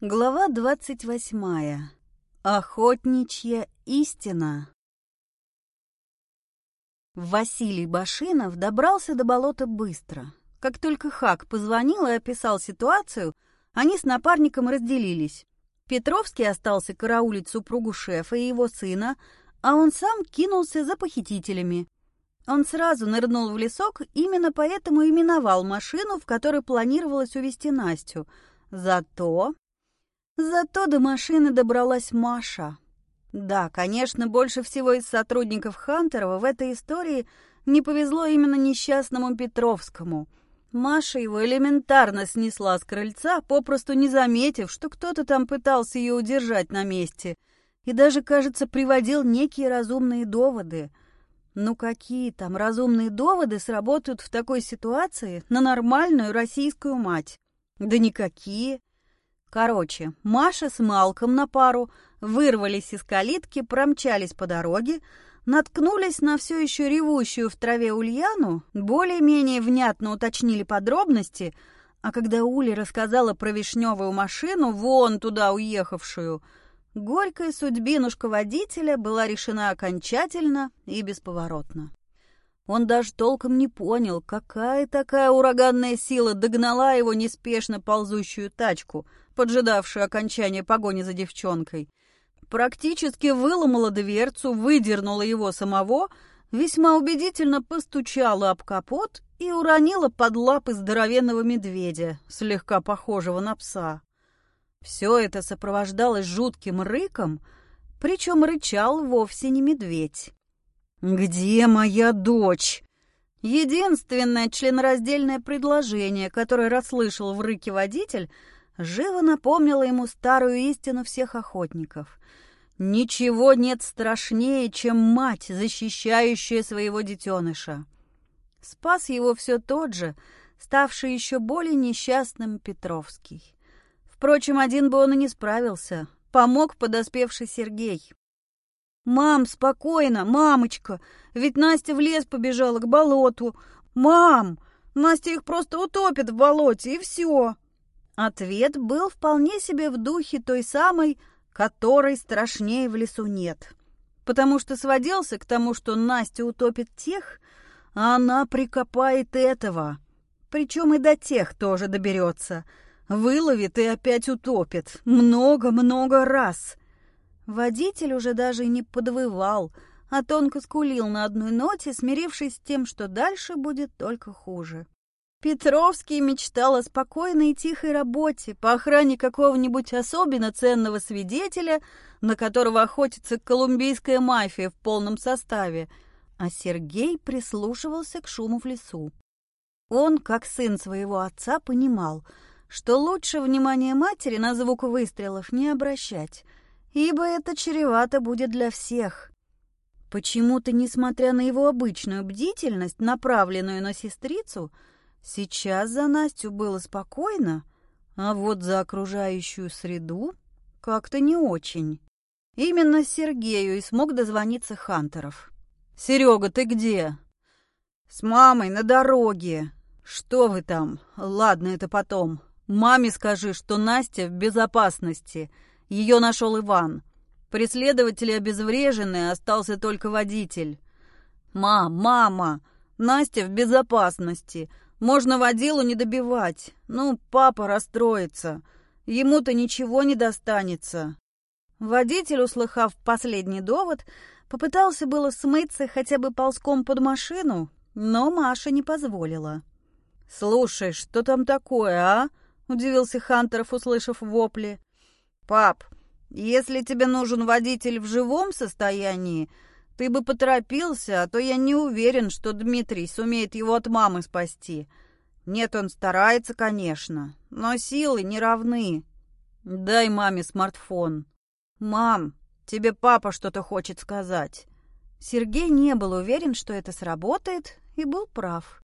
Глава двадцать восьмая. Охотничья истина. Василий Башинов добрался до болота быстро. Как только Хак позвонил и описал ситуацию, они с напарником разделились. Петровский остался караулить супругу шефа и его сына, а он сам кинулся за похитителями. Он сразу нырнул в лесок, именно поэтому и миновал машину, в которой планировалось увезти Настю. Зато Зато до машины добралась Маша. Да, конечно, больше всего из сотрудников Хантерова в этой истории не повезло именно несчастному Петровскому. Маша его элементарно снесла с крыльца, попросту не заметив, что кто-то там пытался ее удержать на месте, и даже, кажется, приводил некие разумные доводы. Ну какие там разумные доводы сработают в такой ситуации на нормальную российскую мать? Да никакие. Короче, Маша с Малком на пару вырвались из калитки, промчались по дороге, наткнулись на все еще ревущую в траве Ульяну, более-менее внятно уточнили подробности, а когда Уля рассказала про вишневую машину, вон туда уехавшую, горькая судьбинушка водителя была решена окончательно и бесповоротно. Он даже толком не понял, какая такая ураганная сила догнала его неспешно ползущую тачку, поджидавшую окончания погони за девчонкой. Практически выломала дверцу, выдернула его самого, весьма убедительно постучала об капот и уронила под лапы здоровенного медведя, слегка похожего на пса. Все это сопровождалось жутким рыком, причем рычал вовсе не медведь. «Где моя дочь?» Единственное членораздельное предложение, которое расслышал в рыке водитель, живо напомнило ему старую истину всех охотников. Ничего нет страшнее, чем мать, защищающая своего детеныша. Спас его все тот же, ставший еще более несчастным Петровский. Впрочем, один бы он и не справился. Помог подоспевший Сергей. «Мам, спокойно, мамочка, ведь Настя в лес побежала к болоту. Мам, Настя их просто утопит в болоте, и все». Ответ был вполне себе в духе той самой, которой страшнее в лесу нет. Потому что сводился к тому, что Настя утопит тех, а она прикопает этого. Причем и до тех тоже доберется. Выловит и опять утопит. Много-много раз. Водитель уже даже не подвывал, а тонко скулил на одной ноте, смирившись с тем, что дальше будет только хуже. Петровский мечтал о спокойной и тихой работе по охране какого-нибудь особенно ценного свидетеля, на которого охотится колумбийская мафия в полном составе, а Сергей прислушивался к шуму в лесу. Он, как сын своего отца, понимал, что лучше внимание матери на звук выстрелов не обращать — ибо это чревато будет для всех. Почему-то, несмотря на его обычную бдительность, направленную на сестрицу, сейчас за Настю было спокойно, а вот за окружающую среду как-то не очень. Именно Сергею и смог дозвониться Хантеров. «Серега, ты где?» «С мамой на дороге». «Что вы там? Ладно, это потом. Маме скажи, что Настя в безопасности. Ее нашел Иван. Преследователи обезврежены, остался только водитель. «Мам, мама, Настя в безопасности. Можно водилу не добивать. Ну, папа расстроится. Ему-то ничего не достанется». Водитель, услыхав последний довод, попытался было смыться хотя бы ползком под машину, но Маша не позволила. «Слушай, что там такое, а?» — удивился Хантеров, услышав вопли. «Пап, если тебе нужен водитель в живом состоянии, ты бы поторопился, а то я не уверен, что Дмитрий сумеет его от мамы спасти. Нет, он старается, конечно, но силы не равны. Дай маме смартфон. Мам, тебе папа что-то хочет сказать». Сергей не был уверен, что это сработает, и был прав.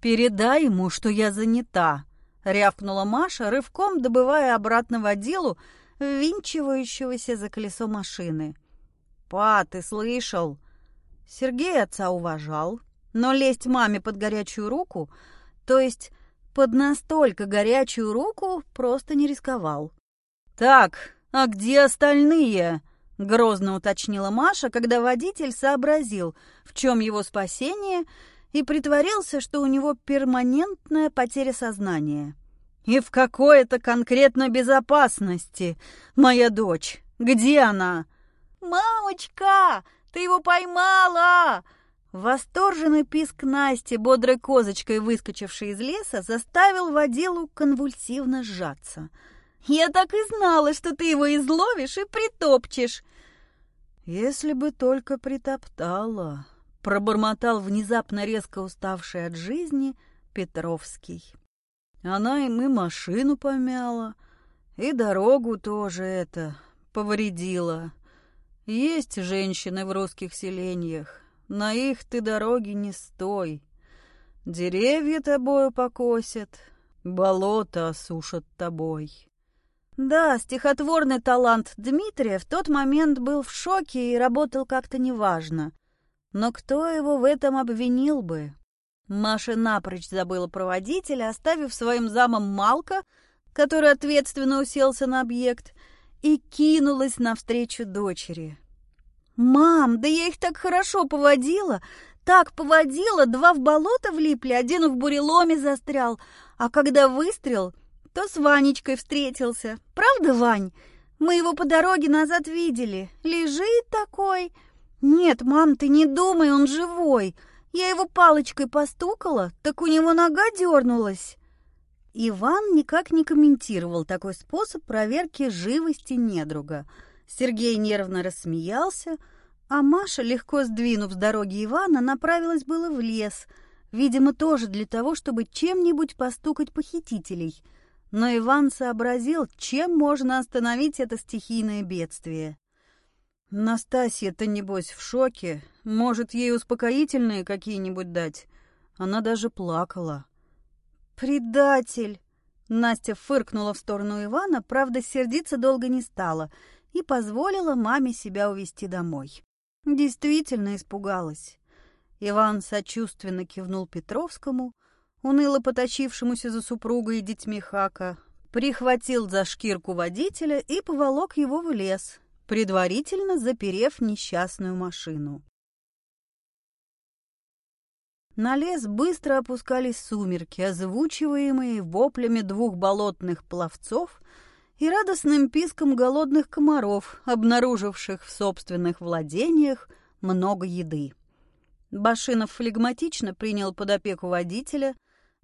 «Передай ему, что я занята», — рявкнула Маша, рывком добывая обратно водилу, ввинчивающегося за колесо машины. «Па, ты слышал?» Сергей отца уважал, но лезть маме под горячую руку, то есть под настолько горячую руку, просто не рисковал. «Так, а где остальные?» — грозно уточнила Маша, когда водитель сообразил, в чем его спасение, и притворился, что у него перманентная потеря сознания. «И в какой это конкретно безопасности, моя дочь? Где она?» «Мамочка, ты его поймала!» Восторженный писк Насти, бодрой козочкой выскочившей из леса, заставил водилу конвульсивно сжаться. «Я так и знала, что ты его изловишь и притопчешь!» «Если бы только притоптала!» — пробормотал внезапно резко уставший от жизни Петровский. Она им и машину помяла, и дорогу тоже это повредила. Есть женщины в русских селениях, на их ты дороги не стой. Деревья тобою покосят, болото осушат тобой. Да, стихотворный талант Дмитрия в тот момент был в шоке и работал как-то неважно. Но кто его в этом обвинил бы? Маша напрочь забыла про водителя, оставив своим замом Малка, который ответственно уселся на объект, и кинулась навстречу дочери. «Мам, да я их так хорошо поводила! Так поводила, два в болото влипли, один в буреломе застрял, а когда выстрел, то с Ванечкой встретился. Правда, Вань? Мы его по дороге назад видели. Лежит такой. Нет, мам, ты не думай, он живой. Я его палочкой постукала, так у него нога дернулась». Иван никак не комментировал такой способ проверки живости недруга – Сергей нервно рассмеялся, а Маша, легко сдвинув с дороги Ивана, направилась было в лес, видимо, тоже для того, чтобы чем-нибудь постукать похитителей. Но Иван сообразил, чем можно остановить это стихийное бедствие. Настасья-то, небось, в шоке. Может, ей успокоительные какие-нибудь дать? Она даже плакала. «Предатель!» Настя фыркнула в сторону Ивана, правда, сердиться долго не стала — и позволила маме себя увести домой. Действительно испугалась. Иван сочувственно кивнул Петровскому, уныло поточившемуся за супругой и детьми Хака, прихватил за шкирку водителя и поволок его в лес, предварительно заперев несчастную машину. На лес быстро опускались сумерки, озвучиваемые воплями двух болотных пловцов и радостным писком голодных комаров, обнаруживших в собственных владениях много еды. Башинов флегматично принял под опеку водителя,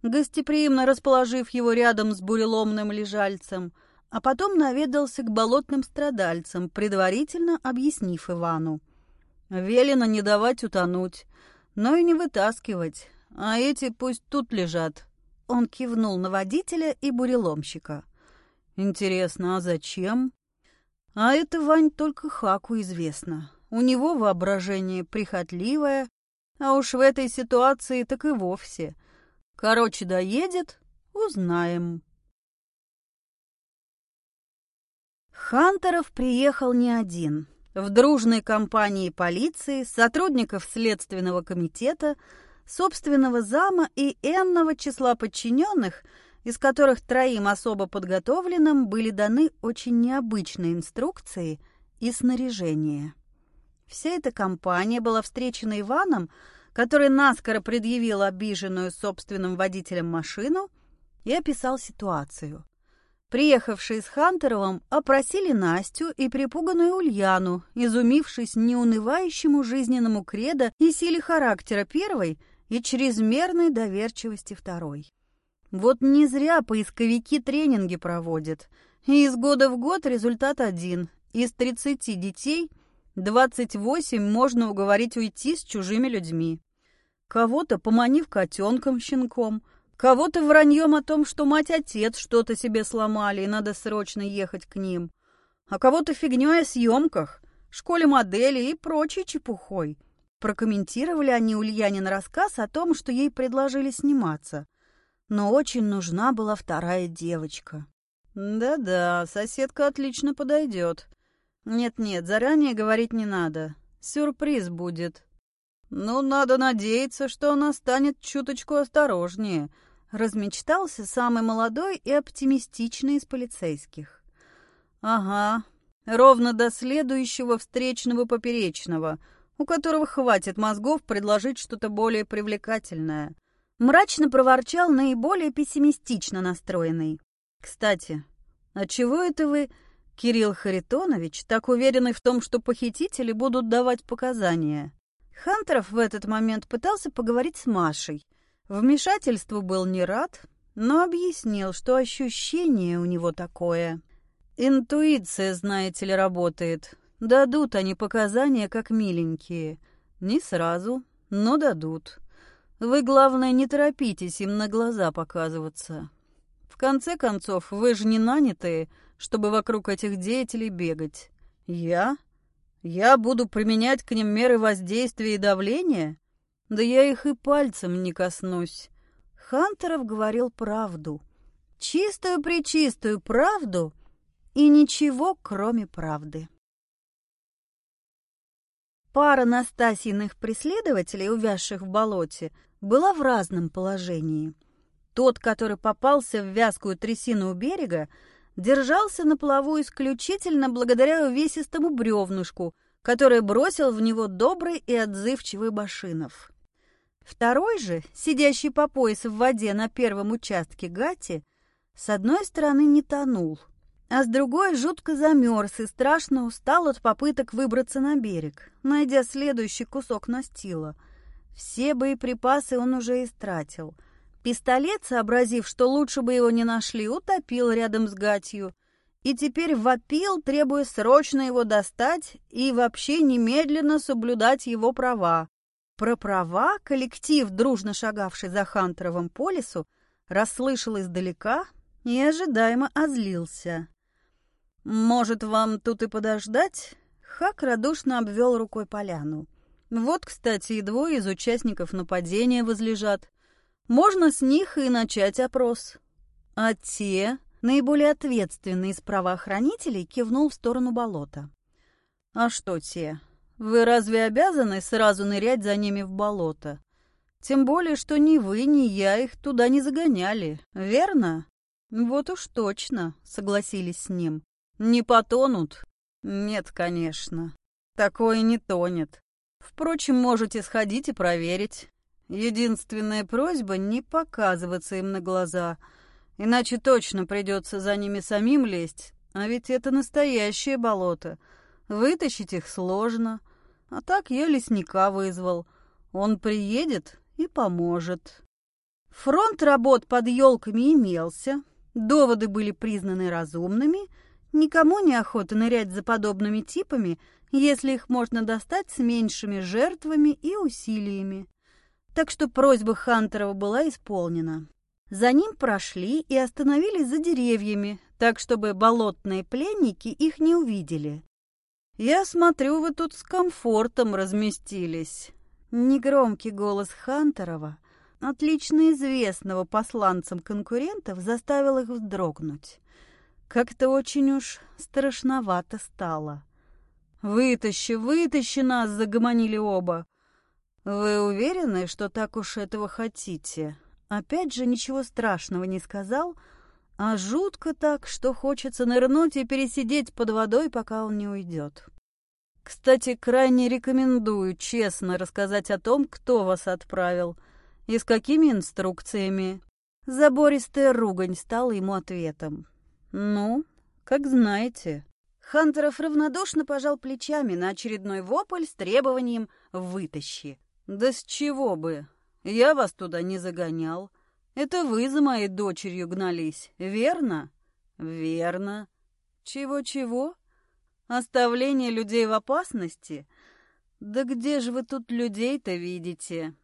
гостеприимно расположив его рядом с буреломным лежальцем, а потом наведался к болотным страдальцам, предварительно объяснив Ивану. Велено не давать утонуть, но и не вытаскивать, а эти пусть тут лежат. Он кивнул на водителя и буреломщика. Интересно, а зачем? А это, Вань, только Хаку известно. У него воображение прихотливое, а уж в этой ситуации так и вовсе. Короче, доедет — узнаем. Хантеров приехал не один. В дружной компании полиции, сотрудников Следственного комитета, собственного зама и энного числа подчиненных — из которых троим особо подготовленным были даны очень необычные инструкции и снаряжение. Вся эта компания была встречена Иваном, который наскоро предъявил обиженную собственным водителем машину и описал ситуацию. Приехавшие с Хантеровым опросили Настю и припуганную Ульяну, изумившись неунывающему жизненному кредо и силе характера первой и чрезмерной доверчивости второй. Вот не зря поисковики тренинги проводят. И из года в год результат один. Из 30 детей 28 можно уговорить уйти с чужими людьми. Кого-то поманив котенком щенком, кого-то враньем о том, что мать-отец что-то себе сломали и надо срочно ехать к ним, а кого-то фигней о съемках, школе модели и прочей чепухой. Прокомментировали они Ульянин рассказ о том, что ей предложили сниматься но очень нужна была вторая девочка. Да-да, соседка отлично подойдет. Нет-нет, заранее говорить не надо. Сюрприз будет. Ну, надо надеяться, что она станет чуточку осторожнее. Размечтался самый молодой и оптимистичный из полицейских. Ага, ровно до следующего встречного поперечного, у которого хватит мозгов предложить что-то более привлекательное. Мрачно проворчал наиболее пессимистично настроенный. Кстати, а чего это вы, Кирилл Харитонович, так уверены в том, что похитители будут давать показания? Хантеров в этот момент пытался поговорить с Машей. Вмешательству был не рад, но объяснил, что ощущение у него такое. Интуиция, знаете ли, работает. Дадут они показания, как миленькие. Не сразу, но дадут. Вы, главное, не торопитесь им на глаза показываться. В конце концов, вы же не нанятые, чтобы вокруг этих деятелей бегать. Я? Я буду применять к ним меры воздействия и давления? Да я их и пальцем не коснусь. Хантеров говорил правду. Чистую-пречистую правду и ничего, кроме правды. Пара Настасьиных преследователей, увязших в болоте, была в разном положении. Тот, который попался в вязкую трясину у берега, держался на плаву исключительно благодаря увесистому бревнышку, которое бросил в него добрый и отзывчивый Башинов. Второй же, сидящий по пояс в воде на первом участке Гати, с одной стороны не тонул, а с другой жутко замерз и страшно устал от попыток выбраться на берег, найдя следующий кусок настила. Все боеприпасы он уже истратил. Пистолет, сообразив, что лучше бы его не нашли, утопил рядом с Гатью и теперь вопил, требуя срочно его достать и вообще немедленно соблюдать его права. Про права коллектив, дружно шагавший за Хантеровым по лесу, расслышал издалека и ожидаемо озлился. «Может, вам тут и подождать?» Хак радушно обвел рукой поляну. «Вот, кстати, и двое из участников нападения возлежат. Можно с них и начать опрос». А те, наиболее ответственные из правоохранителей, кивнул в сторону болота. «А что те? Вы разве обязаны сразу нырять за ними в болото? Тем более, что ни вы, ни я их туда не загоняли, верно? Вот уж точно, согласились с ним. Не потонут? Нет, конечно. Такое не тонет. Впрочем, можете сходить и проверить. Единственная просьба — не показываться им на глаза, иначе точно придется за ними самим лезть, а ведь это настоящее болото. Вытащить их сложно — а так я лесника вызвал. Он приедет и поможет. Фронт работ под елками имелся, доводы были признаны разумными, никому не охота нырять за подобными типами, если их можно достать с меньшими жертвами и усилиями. Так что просьба Хантерова была исполнена. За ним прошли и остановились за деревьями, так чтобы болотные пленники их не увидели. «Я смотрю, вы тут с комфортом разместились». Негромкий голос Хантерова, отлично известного посланцам конкурентов, заставил их вздрогнуть. Как-то очень уж страшновато стало. «Вытащи, вытащи нас!» — загомонили оба. «Вы уверены, что так уж этого хотите?» Опять же ничего страшного не сказал, а жутко так, что хочется нырнуть и пересидеть под водой, пока он не уйдет. Кстати, крайне рекомендую честно рассказать о том, кто вас отправил и с какими инструкциями. Забористая ругань стала ему ответом. Ну, как знаете. Хантеров равнодушно пожал плечами на очередной вопль с требованием «вытащи». «Да с чего бы? Я вас туда не загонял. Это вы за моей дочерью гнались, верно?» «Верно. Чего-чего?» Оставление людей в опасности? Да где же вы тут людей-то видите?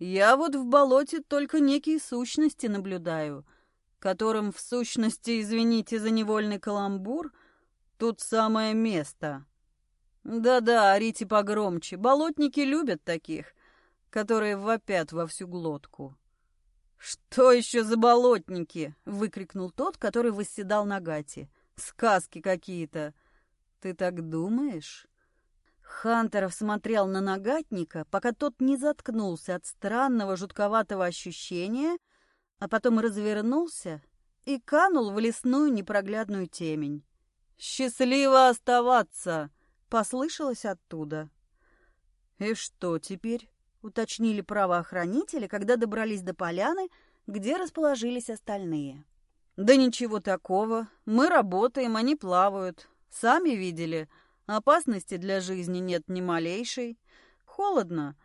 Я вот в болоте только некие сущности наблюдаю, которым в сущности, извините за невольный каламбур, тут самое место. Да-да, орите погромче, болотники любят таких, которые вопят во всю глотку. «Что еще за болотники?» — выкрикнул тот, который восседал на гате. «Сказки какие-то!» «Ты так думаешь?» Хантеров смотрел на нагатника, пока тот не заткнулся от странного жутковатого ощущения, а потом развернулся и канул в лесную непроглядную темень. «Счастливо оставаться!» — послышалось оттуда. «И что теперь?» — уточнили правоохранители, когда добрались до поляны, где расположились остальные. «Да ничего такого. Мы работаем, они плавают. Сами видели. Опасности для жизни нет ни малейшей. Холодно.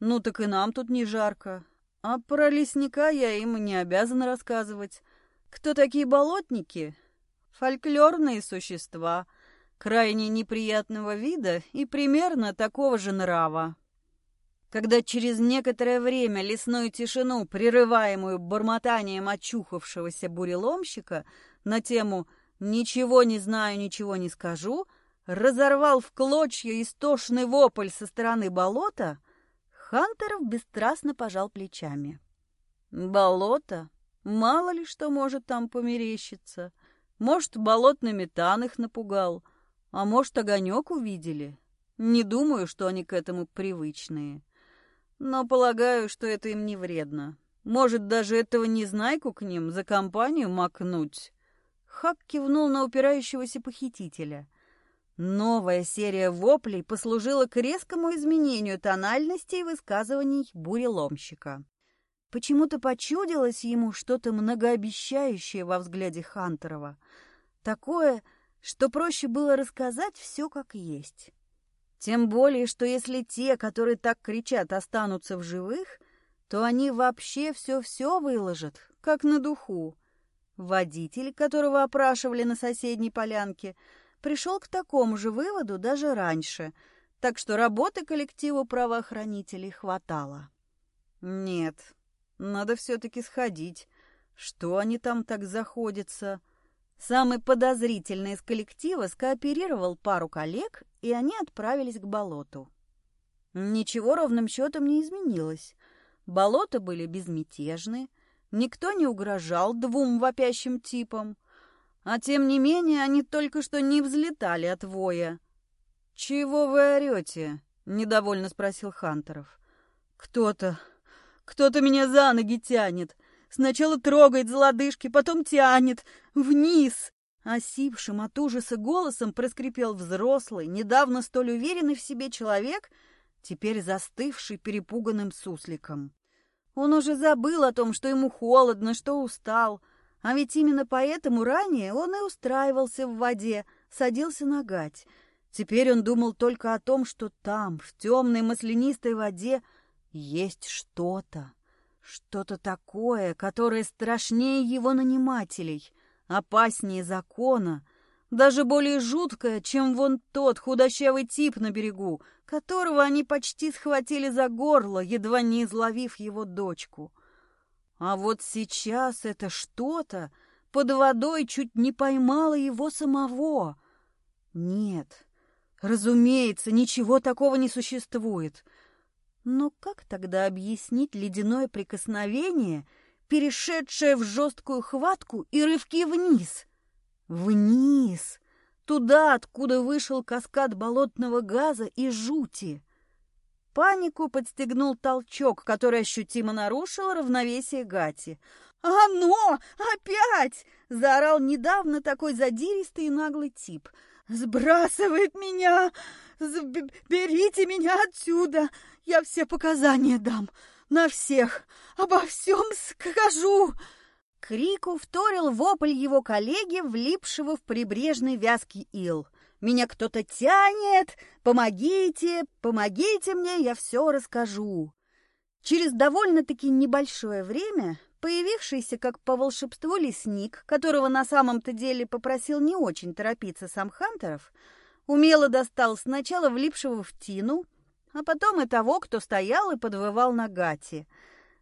Ну так и нам тут не жарко. А про лесника я им не обязан рассказывать. Кто такие болотники? Фольклорные существа, крайне неприятного вида и примерно такого же нрава. Когда через некоторое время лесную тишину, прерываемую бормотанием очухавшегося буреломщика на тему «Ничего не знаю, ничего не скажу», разорвал в клочья истошный вопль со стороны болота, Хантеров бесстрастно пожал плечами. «Болото? Мало ли что может там померещиться. Может, болотный метан их напугал, а может, огонек увидели. Не думаю, что они к этому привычные. Но полагаю, что это им не вредно. Может, даже этого незнайку к ним за компанию макнуть?» Хак кивнул на упирающегося похитителя — Новая серия воплей послужила к резкому изменению тональности и высказываний буреломщика. Почему-то почудилось ему что-то многообещающее во взгляде Хантерова. Такое, что проще было рассказать все как есть. Тем более, что если те, которые так кричат, останутся в живых, то они вообще все-все выложат, как на духу. Водитель, которого опрашивали на соседней полянке, — пришел к такому же выводу даже раньше, так что работы коллективу правоохранителей хватало. Нет, надо все-таки сходить. Что они там так заходятся? Самый подозрительный из коллектива скооперировал пару коллег, и они отправились к болоту. Ничего ровным счетом не изменилось. Болота были безмятежны, никто не угрожал двум вопящим типам — а тем не менее они только что не взлетали от воя. «Чего вы орете?» — недовольно спросил Хантеров. «Кто-то... кто-то меня за ноги тянет. Сначала трогает за лодыжки, потом тянет. Вниз!» Осипшим от ужаса голосом проскрипел взрослый, недавно столь уверенный в себе человек, теперь застывший перепуганным сусликом. Он уже забыл о том, что ему холодно, что устал — а ведь именно поэтому ранее он и устраивался в воде, садился на гать. Теперь он думал только о том, что там, в темной маслянистой воде, есть что-то. Что-то такое, которое страшнее его нанимателей, опаснее закона, даже более жуткое, чем вон тот худощавый тип на берегу, которого они почти схватили за горло, едва не изловив его дочку. А вот сейчас это что-то под водой чуть не поймало его самого. Нет, разумеется, ничего такого не существует. Но как тогда объяснить ледяное прикосновение, перешедшее в жесткую хватку и рывки вниз? Вниз! Туда, откуда вышел каскад болотного газа и жути. Панику подстегнул толчок, который ощутимо нарушил равновесие Гати. «Оно! Опять!» — заорал недавно такой задиристый и наглый тип. «Сбрасывает меня! Берите меня отсюда! Я все показания дам! На всех! Обо всем скажу!» Крику вторил вопль его коллеги, влипшего в прибрежный вязкий ил — меня кто-то тянет! Помогите! Помогите мне, я все расскажу!» Через довольно-таки небольшое время появившийся как по волшебству лесник, которого на самом-то деле попросил не очень торопиться сам Хантеров, умело достал сначала влипшего в тину, а потом и того, кто стоял и подвывал на гате.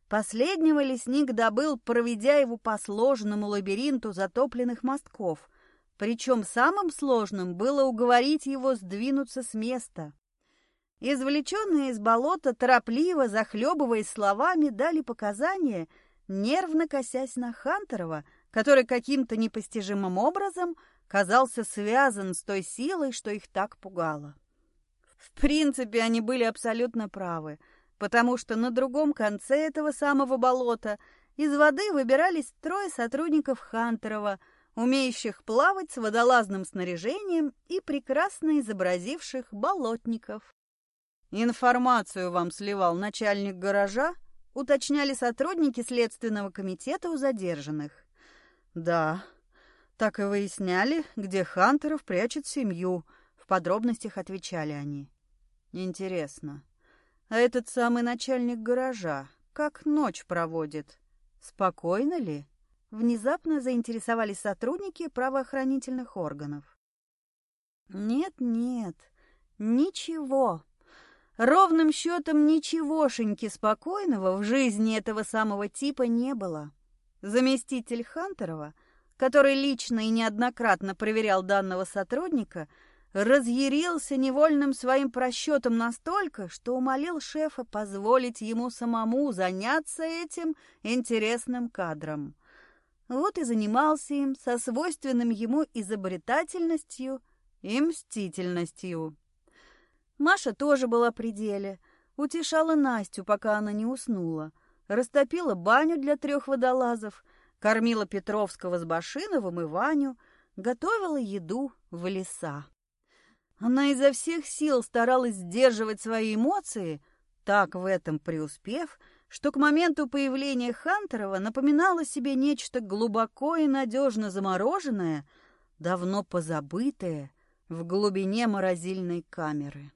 Последнего лесник добыл, проведя его по сложному лабиринту затопленных мостков, причем самым сложным было уговорить его сдвинуться с места. Извлеченные из болота, торопливо, захлебываясь словами, дали показания, нервно косясь на Хантерова, который каким-то непостижимым образом казался связан с той силой, что их так пугало. В принципе, они были абсолютно правы, потому что на другом конце этого самого болота из воды выбирались трое сотрудников Хантерова – умеющих плавать с водолазным снаряжением и прекрасно изобразивших болотников. «Информацию вам сливал начальник гаража?» — уточняли сотрудники Следственного комитета у задержанных. «Да, так и выясняли, где Хантеров прячет семью», — подробностях отвечали они. «Интересно, а этот самый начальник гаража как ночь проводит? Спокойно ли?» Внезапно заинтересовались сотрудники правоохранительных органов. «Нет-нет, ничего», Ровным счетом ничегошеньки спокойного в жизни этого самого типа не было. Заместитель Хантерова, который лично и неоднократно проверял данного сотрудника, разъярился невольным своим просчетом настолько, что умолил шефа позволить ему самому заняться этим интересным кадром. Вот и занимался им со свойственным ему изобретательностью и мстительностью. Маша тоже была при деле. Утешала Настю, пока она не уснула. Растопила баню для трех водолазов, кормила Петровского с Башиновым и Ваню, готовила еду в леса. Она изо всех сил старалась сдерживать свои эмоции, так в этом преуспев, что к моменту появления Хантерова напоминала себе нечто глубоко и надежно замороженное, давно позабытое в глубине морозильной камеры.